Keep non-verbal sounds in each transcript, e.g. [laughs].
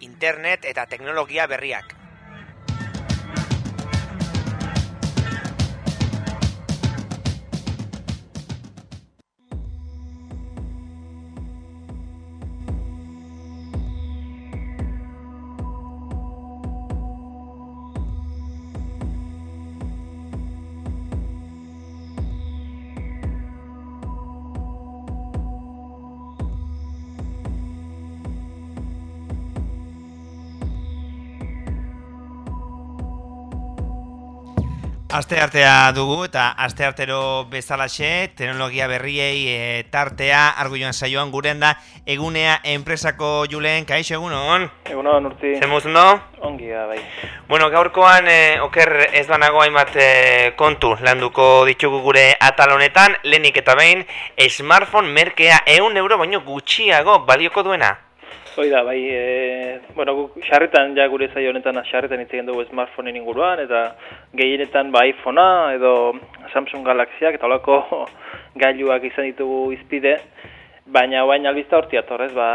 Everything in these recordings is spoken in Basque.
Internet eta teknologia berriak. Aste artea dugu eta aste artero bezalaxe teknologia berriei e, tartea arguioan saioan guren da egunea enpresako julen. Kaixo egunon? Egunon urti. Zemuz no? Ongi da bai. Bueno, gaurkoan e, oker ez banago hainbat e, kontu landuko ditugu gure atal honetan lehenik eta behin smartphone merkea eun euro baino gutxiago balioko duena Hoi da, bai, e, bueno, guk xarretan ja gure zaio honetan xarretan hitz egin dugu smartphoneen inguruan eta gehienetan ba iPhonea edo Samsung Galaxyak eta holako [laughs] gailuak izan ditugu izpide, baina baina albizta horti atorrez, ba,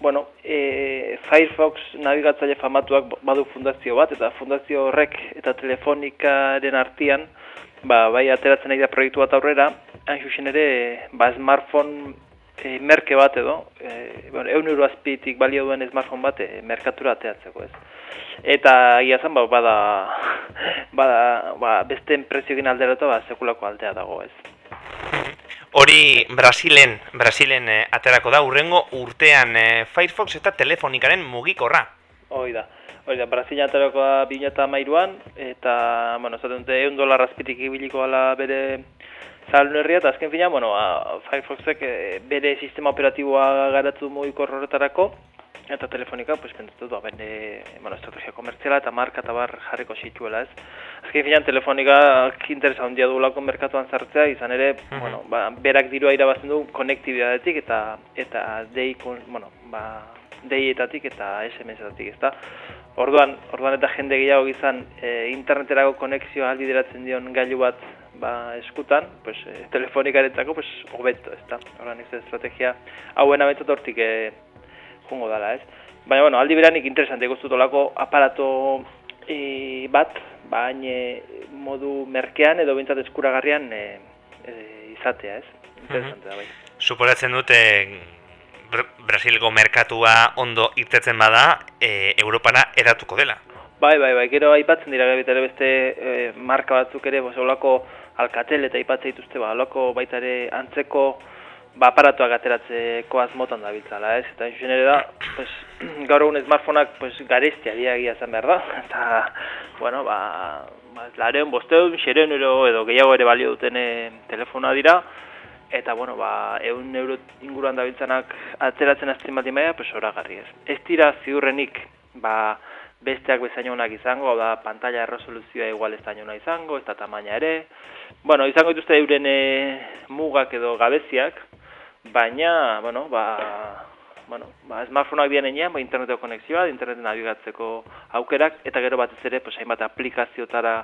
bueno, e, Firefox nabigatzaile famatuak badu fundazio bat eta fundazio horrek eta telefonikaren artean ba, bai ateratzen nahi da proiektu bat aurrera, hain ere, ba, smartphone e, merke bat edo, e, bueno, eun euro azpitik balio duen smartphone bat e, merkatura ateatzeko ez. Eta ia zen, ba, bada, [laughs] bada, ba, beste enprezioekin alderatu, ba, sekulako aldea dago ez. Hori Brasilen, Brasilen e, aterako da, urrengo urtean e, Firefox eta telefonikaren mugikorra. Hoi da. Hori da, Brasilia aterako da 2008an, eta, bueno, zaten dute, eun dolar azpitik ibiliko ala bere Zalun herria, eta azken fina, bueno, a, Firefoxek e, bere sistema operatiboa garatu mugiko horretarako, eta telefonika, pues, pentsatu da, bende, bueno, estrategia komertziala eta marka eta bar jarriko zituela, ez. Azken fina, telefonika interesa handia duelako merkatuan zartzea, izan ere, mhm. bueno, ba, berak dirua irabazten du konektibidadetik eta eta dei, bueno, ba, deietatik eta SMS-etatik, ezta. Orduan, orduan eta jende gehiago izan e, interneterako konexioa albideratzen dion gailu bat ba, eskutan, pues, e, telefonikaretzako, pues, hobeto, ez da. Horan, estrategia, hauen abetot hortik e, jungo dala, ez. Baina, bueno, aldi beranik interesante guztut olako aparato e, bat, baina modu merkean edo bintzat eskuragarrian e, e, izatea, ez. Interesante da, bai. Suporatzen dute, Brasilgo merkatua ondo irtetzen bada, e, Europana eratuko dela. Bai, bai, bai, gero aipatzen dira gabe beste e, marka batzuk ere, bose, olako alkatel eta aipatzen dituzte, ba, olako baita ere antzeko ba, aparatuak ateratzeko azmotan da biltzala, ez? Eta genere da, pues, [clears throat] gaur egun smartphoneak pues, garestia diagia zen behar da, [laughs] eta, bueno, ba, ba lareon, bosteun, xereon edo gehiago ere balio duten telefona dira, eta bueno, ba, eun euro inguruan dabiltzanak atzeratzen azten bat imaia, pues horagarri ez. Ez dira ziurrenik, ba, besteak bezaino honak izango, da, pantalla erresoluzioa igual ez da izango, ez da tamaina ere. Bueno, izango dituzte euren e, mugak edo gabeziak, baina, bueno, ba, bueno, ba, smartphoneak dian enean, ba, interneteko konexioa, interneten nabigatzeko aukerak, eta gero batez ere, pues, hainbat aplikaziotara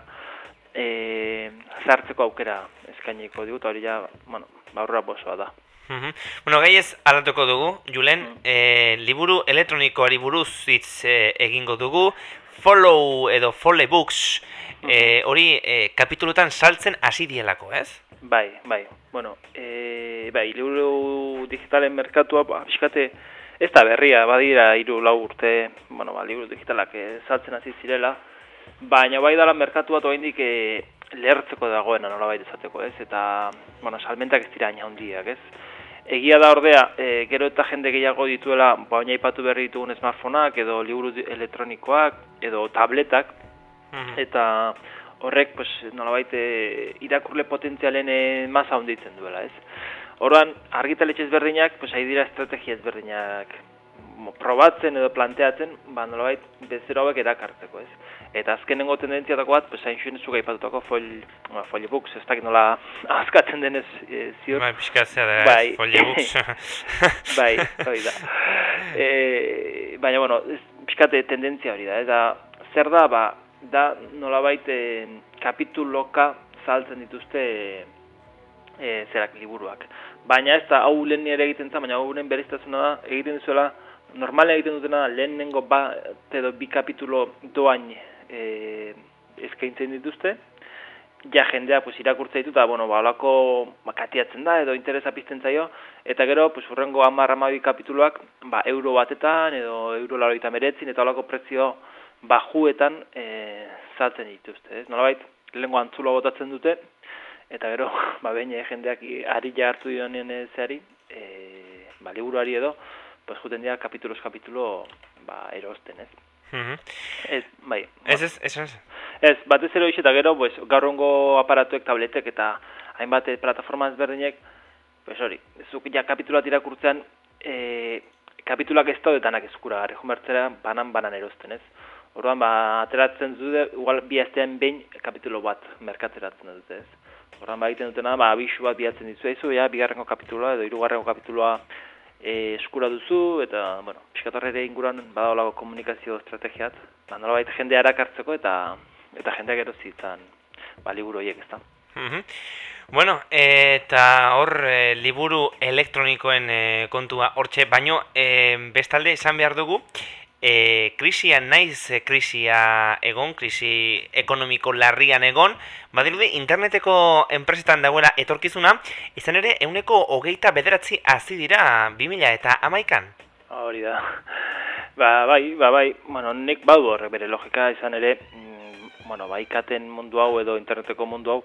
e, zartzeko aukera eskainiko digut, hori ja, bueno, baurra bosoa da. Mm Bueno, gai ez aldatuko dugu, Julen, mm e, liburu elektronikoari buruz hitz e, egingo dugu, follow edo follow books, e, hori e, kapitulutan saltzen hasi dielako, ez? Bai, bai, bueno, e, bai, liburu digitalen merkatua, ba, biskate, ez da berria, badira, iru lau urte, bueno, ba, liburu digitalak e, saltzen hasi zirela, baina bai dala merkatua toa indik e, lehertzeko dagoena nola baita esateko, ez? Eta, bueno, salmentak ez dira aina hondiak, ez? Egia da ordea, e, gero eta jende gehiago dituela, baina ipatu berri ditugun smartphoneak, edo liburu elektronikoak, edo tabletak, mhm. eta horrek, pues, nola baita, e, irakurle potentzialen e, masa honditzen duela, ez? Orduan, argitaletxe ezberdinak, pues, hain dira estrategia ezberdinak probatzen edo planteatzen, ba, nolabait, bezero hauek erakartzeko, ez? Eta azkenengo tendentzia dago bat, pues, hain zuen zuga ipatutako foil, ba, foil books, ez dakit nola [laughs] azkatzen denez e, ziur. Bai, pixkatzea da, bai. foil books. [laughs] [laughs] bai, hori da. E, baina, bueno, pixkate tendentzia hori da, eta zer da, ba, da nolabait e, kapituloka saltzen dituzte e, zerak liburuak. Baina ez da, hau lehen nire egiten zen, baina hau lehen beriztasuna da, egiten duzuela, normalen egiten dutena lehenengo bat edo bi kapitulo doain e, eskaintzen dituzte, ja jendea pues, irakurtza ditu, eta bueno, ba, olako makatiatzen da, edo interesa pizten zaio, eta gero, pues, urrengo amarra amabi kapituloak, ba, euro batetan, edo euro laroita meretzin, eta olako prezio bajuetan e, saltzen dituzte, ez? Nolabait, lehenko antzulo botatzen dute, eta gero, [laughs] ba, behin jendeak ari hartu dionen zeari, e, ba, liburuari edo, pues, juten dira kapitulos kapitulo ba, erosten, ez? Ez, bai. Ez, ez, ez, ez. Ez, batez ere eta gero, pues, gaurrongo aparatuek, tabletek eta hainbat plataforma ezberdinek, pues hori, zuk ja kapitulat irakurtzean, e, kapitulak ez daudetanak ezkura jumertzera banan-banan erosten, ez? Orduan, ba, ateratzen dute, igual bi astean behin kapitulo bat merkatzeratzen dute, ez? Orduan, ba, egiten dutena, ba, abisu bat bihatzen ditu, ja, bigarrengo kapituloa edo hirugarrengo kapituloa e, eskura duzu, eta, bueno, piskatorrere inguruan badaolago komunikazio estrategiat, ba, nola baita jendea erakartzeko eta eta jendeak erozi zitzan ba, liburu horiek ez da. Mhm. Bueno, eta hor e, liburu elektronikoen e, kontua hortxe, baino e, bestalde esan behar dugu, e, krisia naiz e, krisia egon, krisi ekonomiko larrian egon, badirudi interneteko enpresetan dagoela etorkizuna, izan ere euneko hogeita bederatzi hazi dira 2000 eta amaikan? Hori da. Ba, bai, ba, bai, bueno, nek badu horre bere logika izan ere, mm, bueno, baikaten mundu hau edo interneteko mundu hau,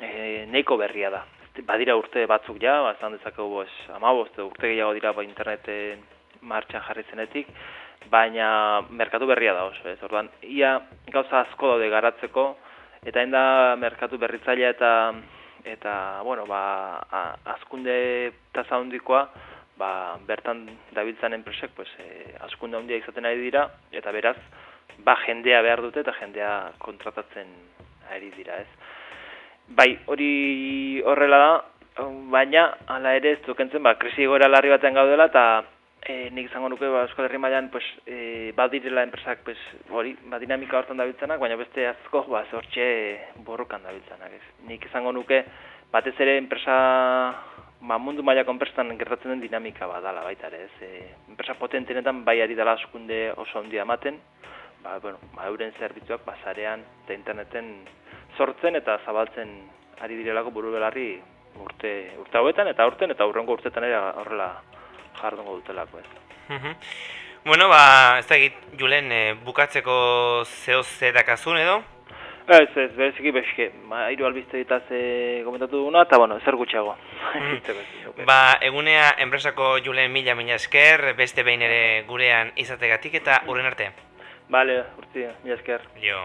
e, neiko berria da. Badira urte batzuk ja, bazan dezakegu ez, amaboz, urte gehiago dira ba, interneten martxan jarri zenetik, baina merkatu berria da oso, ez? Orduan, ia gauza asko daude garatzeko eta enda merkatu berritzailea eta eta bueno, ba azkunde tasa hondikoa, ba, bertan dabiltzan enpresek, pues eh azkunde hondia izaten ari dira eta beraz ba jendea behar dute eta jendea kontratatzen ari dira, ez? Bai, hori horrela da, baina hala ere ez dukentzen, ba, krisi gora larri batean gaudela, eta e, nik izango nuke ba, Euskal Herri mailan pues, e, badirela enpresak pues, hori, ba, dinamika hortan dabiltzanak, baina beste asko ba, zortxe borrokan dabiltzanak. Ez. Nik izango nuke batez ere enpresa ba, mundu mailako enpresan gertatzen den dinamika badala baita ere. Ez. E, enpresa potentenetan bai ari dela askunde oso handia ematen, ba, bueno, ba, euren zerbitzuak basarean eta interneten sortzen eta zabaltzen ari direlako buru belarri urte, urte hauetan eta urten eta urrengo urtetan ere horrela jardungo dutelako ez. bueno, ba, ez da egit, Julen, e, bukatzeko zehoz ze dakazun edo? Ez, ez, bereziki beske, ba, iru albizte ditaz e, komentatu duguna, eta bueno, zer gutxago. [laughs] ba, egunea, enpresako Julen mila mila esker, beste behin ere gurean izategatik eta urren arte. Bale, urti, mila esker. Jo.